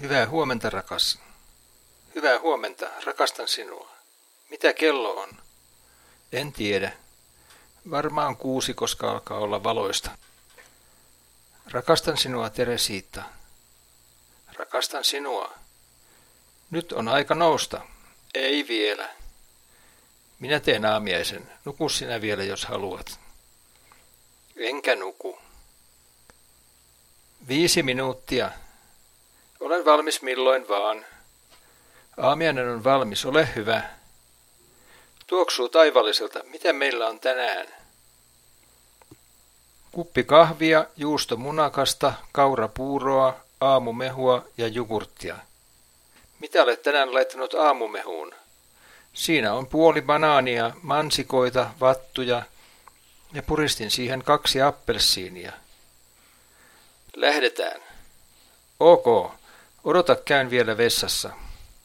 Hyvää huomenta, rakas. Hyvää huomenta, rakastan sinua. Mitä kello on? En tiedä. Varmaan kuusi, koska alkaa olla valoista. Rakastan sinua, Teresiitta. Rakastan sinua. Nyt on aika nousta. Ei vielä. Minä teen aamiaisen. Nuku sinä vielä, jos haluat. Enkä nuku. Viisi minuuttia. Olen valmis milloin vaan. Aamiainen on valmis, ole hyvä. Tuoksuu taivalliselta, mitä meillä on tänään? Kuppi kahvia, juusto munakasta, kaurapuuroa, aamumehua ja jogurttia. Mitä olet tänään laittanut aamumehuun? Siinä on puoli banaania, mansikoita, vattuja ja puristin siihen kaksi appelsiinia. Lähdetään. Ok, odota käyn vielä vessassa.